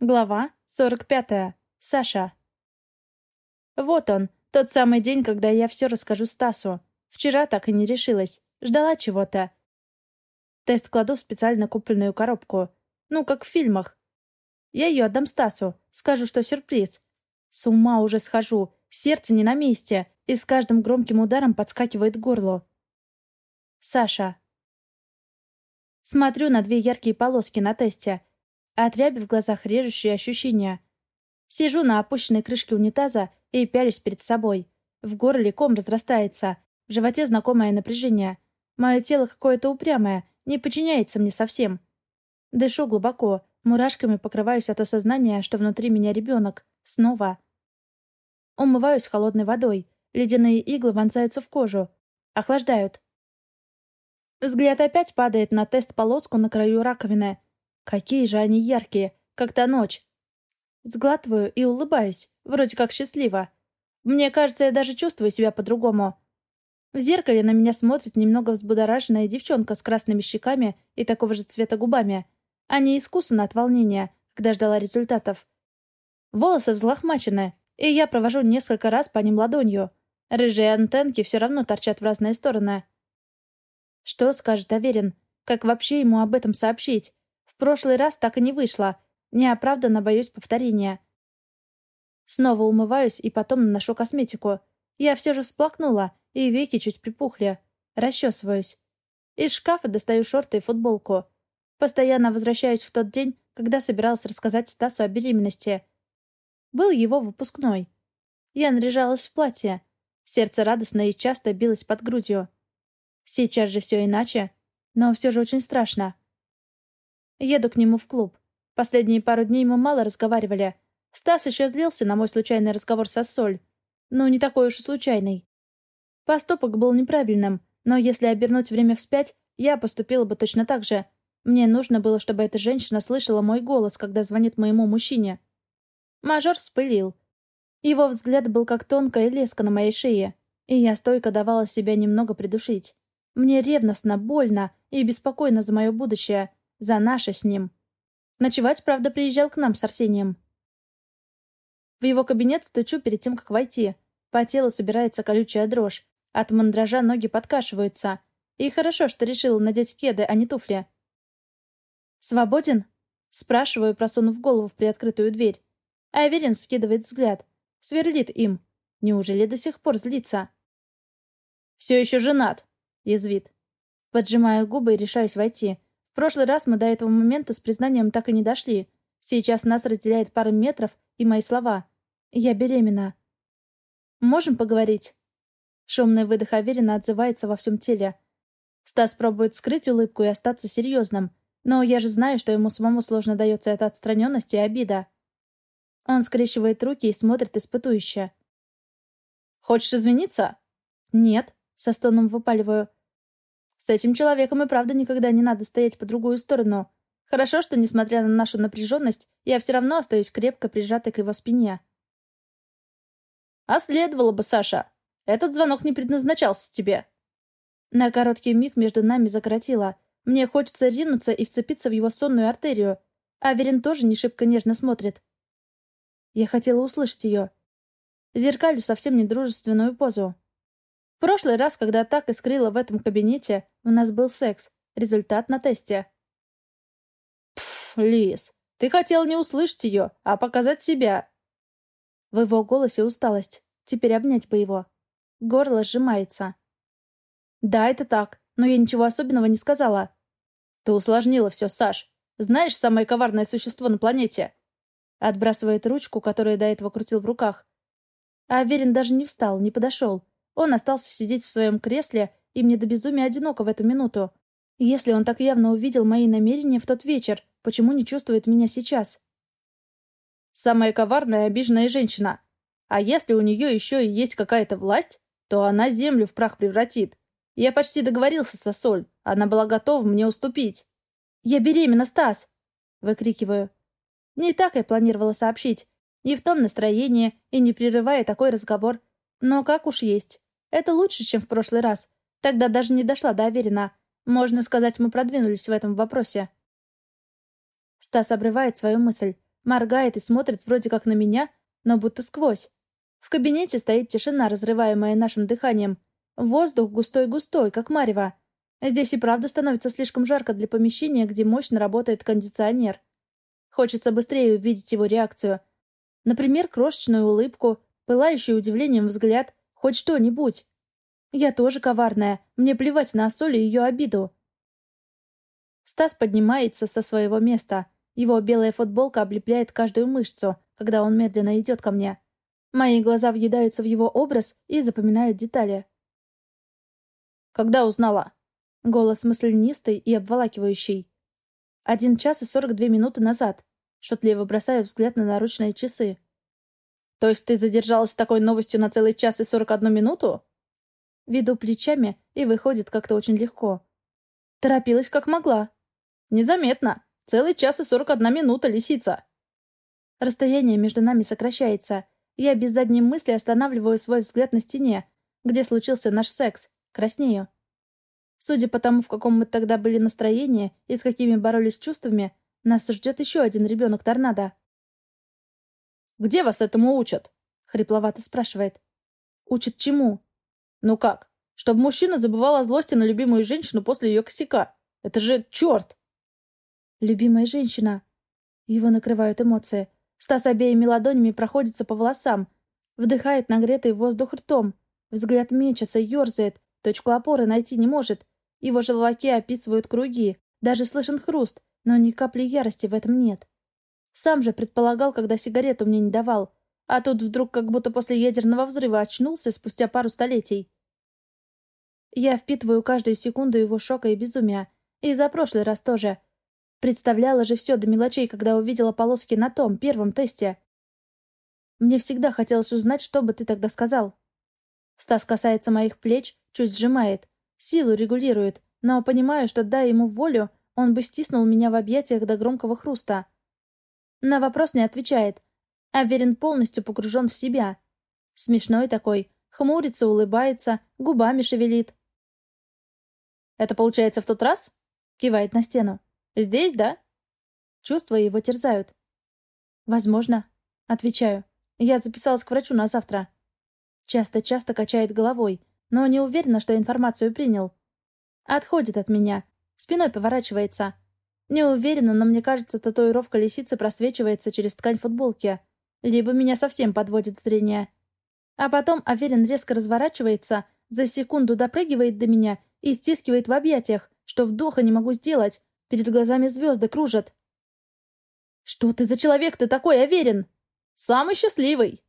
Глава 45. Саша. Вот он, тот самый день, когда я все расскажу Стасу. Вчера так и не решилась. Ждала чего-то. Тест кладу в специально купленную коробку. Ну, как в фильмах. Я ее отдам Стасу. Скажу, что сюрприз. С ума уже схожу. Сердце не на месте. И с каждым громким ударом подскакивает к горлу. Саша. Смотрю на две яркие полоски на тесте от ряби в глазах режущие ощущения. Сижу на опущенной крышке унитаза и пялюсь перед собой. В горле ком разрастается, в животе знакомое напряжение. Мое тело какое-то упрямое, не подчиняется мне совсем. Дышу глубоко, мурашками покрываюсь от осознания, что внутри меня ребенок. Снова. Умываюсь холодной водой. Ледяные иглы вонзаются в кожу. Охлаждают. Взгляд опять падает на тест-полоску на краю раковины. Какие же они яркие, как та ночь. Сглатываю и улыбаюсь, вроде как счастливо. Мне кажется, я даже чувствую себя по-другому. В зеркале на меня смотрит немного взбудораженная девчонка с красными щеками и такого же цвета губами. Они искусаны от волнения, когда ждала результатов. Волосы взлохмачены, и я провожу несколько раз по ним ладонью. Рыжие антенки все равно торчат в разные стороны. Что скажет Аверин? Как вообще ему об этом сообщить? Прошлый раз так и не вышло. Неоправданно боюсь повторения. Снова умываюсь и потом наношу косметику. Я все же всплакнула, и веки чуть припухли. Расчесываюсь. Из шкафа достаю шорты и футболку. Постоянно возвращаюсь в тот день, когда собиралась рассказать Стасу о беременности. Был его выпускной. Я наряжалась в платье. Сердце радостно и часто билось под грудью. Сейчас же все иначе, но все же очень страшно. Еду к нему в клуб. Последние пару дней мы мало разговаривали. Стас еще злился на мой случайный разговор со Соль. Но не такой уж и случайный. Поступок был неправильным, но если обернуть время вспять, я поступила бы точно так же. Мне нужно было, чтобы эта женщина слышала мой голос, когда звонит моему мужчине. Мажор вспылил. Его взгляд был как тонкая леска на моей шее, и я стойко давала себя немного придушить. Мне ревностно, больно и беспокойно за мое будущее, за наше с ним. Ночевать, правда, приезжал к нам с Арсением. В его кабинет стучу перед тем, как войти. По телу собирается колючая дрожь. От мандража ноги подкашиваются. И хорошо, что решила надеть кеды, а не туфли. «Свободен?» Спрашиваю, просунув голову в приоткрытую дверь. Аверин скидывает взгляд. Сверлит им. Неужели до сих пор злится? «Все еще женат», — язвит. Поджимаю губы и решаюсь войти прошлый раз мы до этого момента с признанием так и не дошли. Сейчас нас разделяет пара метров и мои слова. Я беременна. Можем поговорить?» Шумный выдох Аверина отзывается во всем теле. Стас пробует скрыть улыбку и остаться серьезным. Но я же знаю, что ему самому сложно дается эта отстраненность и обида. Он скрещивает руки и смотрит испытующе. «Хочешь извиниться?» «Нет», — со стоном выпаливаю. С этим человеком и правда никогда не надо стоять по другую сторону. Хорошо, что, несмотря на нашу напряженность, я все равно остаюсь крепко прижатой к его спине. «А следовало бы, Саша. Этот звонок не предназначался тебе». На короткий миг между нами закоротило. Мне хочется ринуться и вцепиться в его сонную артерию. Аверин тоже не шибко нежно смотрит. Я хотела услышать ее. Зеркалю совсем недружественную позу. В прошлый раз, когда так искрила в этом кабинете, у нас был секс. Результат на тесте. Пф, Лис, ты хотел не услышать ее, а показать себя. В его голосе усталость. Теперь обнять бы его. Горло сжимается. Да, это так, но я ничего особенного не сказала. Ты усложнила все, Саш. Знаешь самое коварное существо на планете? Отбрасывает ручку, которую до этого крутил в руках. А Аверин даже не встал, не подошел. Он остался сидеть в своем кресле, и мне до безумия одиноко в эту минуту. Если он так явно увидел мои намерения в тот вечер, почему не чувствует меня сейчас? Самая коварная и обиженная женщина. А если у нее еще и есть какая-то власть, то она землю в прах превратит. Я почти договорился со Соль. Она была готова мне уступить. «Я беременна, Стас!» — выкрикиваю. Не так я планировала сообщить. Не в том настроении и не прерывая такой разговор. Но как уж есть. Это лучше, чем в прошлый раз. Тогда даже не дошла до Аверина. Можно сказать, мы продвинулись в этом вопросе. Стас обрывает свою мысль. моргает и смотрит вроде как на меня, но будто сквозь. В кабинете стоит тишина, разрываемая нашим дыханием. Воздух густой-густой, как марево. Здесь и правда становится слишком жарко для помещения, где мощно работает кондиционер. Хочется быстрее увидеть его реакцию. Например, крошечную улыбку, пылающий удивлением взгляд, хоть что-нибудь. Я тоже коварная, мне плевать на соль и ее обиду. Стас поднимается со своего места. Его белая футболка облепляет каждую мышцу, когда он медленно идет ко мне. Мои глаза въедаются в его образ и запоминают детали. «Когда узнала?» Голос мысленистый и обволакивающий. Один час и сорок две минуты назад. Шутливо бросаю взгляд на наручные часы. «То есть ты задержалась с такой новостью на целый час и сорок одну минуту?» Веду плечами, и выходит как-то очень легко. Торопилась как могла. «Незаметно. Целый час и сорок одна минута, лисица!» Расстояние между нами сокращается. Я без задней мысли останавливаю свой взгляд на стене, где случился наш секс. Краснею. Судя по тому, в каком мы тогда были настроении и с какими боролись чувствами, нас ждет еще один ребенок-торнадо. «Где вас этому учат?» — хрипловато спрашивает. «Учат чему?» «Ну как? Чтобы мужчина забывал о злости на любимую женщину после ее косяка. Это же черт!» «Любимая женщина». Его накрывают эмоции. Стас обеими ладонями проходится по волосам, вдыхает нагретый воздух ртом. Взгляд мечется, ерзает, точку опоры найти не может. Его желваки описывают круги, даже слышен хруст, но ни капли ярости в этом нет. Сам же предполагал, когда сигарету мне не давал, а тут вдруг как будто после ядерного взрыва очнулся спустя пару столетий. Я впитываю каждую секунду его шока и безумия. И за прошлый раз тоже. Представляла же все до мелочей, когда увидела полоски на том, первом тесте. Мне всегда хотелось узнать, что бы ты тогда сказал. Стас касается моих плеч, чуть сжимает, силу регулирует, но понимаю, что, дай ему волю, он бы стиснул меня в объятиях до громкого хруста. На вопрос не отвечает. Аверин полностью погружен в себя. Смешной такой, хмурится, улыбается, губами шевелит. «Это получается в тот раз?» — кивает на стену. Здесь, да?» Чувства его терзают. «Возможно». Отвечаю. Я записалась к врачу на завтра. Часто-часто качает головой, но не уверена, что информацию принял. Отходит от меня. Спиной поворачивается. Не уверена, но мне кажется, татуировка лисицы просвечивается через ткань футболки. Либо меня совсем подводит зрение. А потом Аверин резко разворачивается, за секунду допрыгивает до меня и стискивает в объятиях, что вдоха не могу сделать, Перед глазами звезды кружат. «Что ты за человек ты такой, Аверин?» «Самый счастливый!»